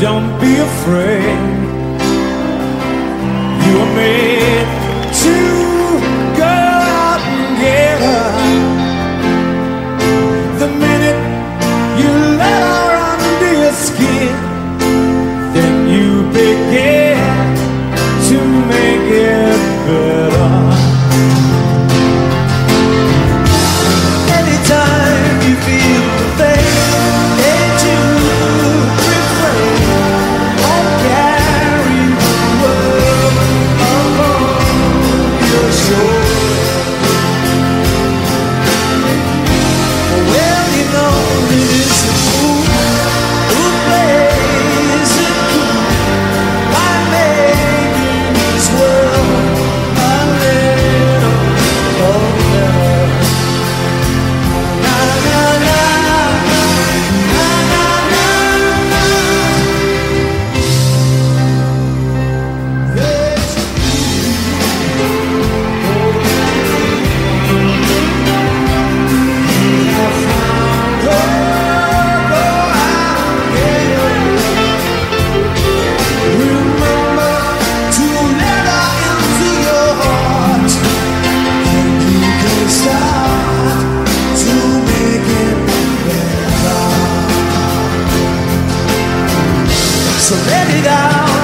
Don't be afraid. You are made. so.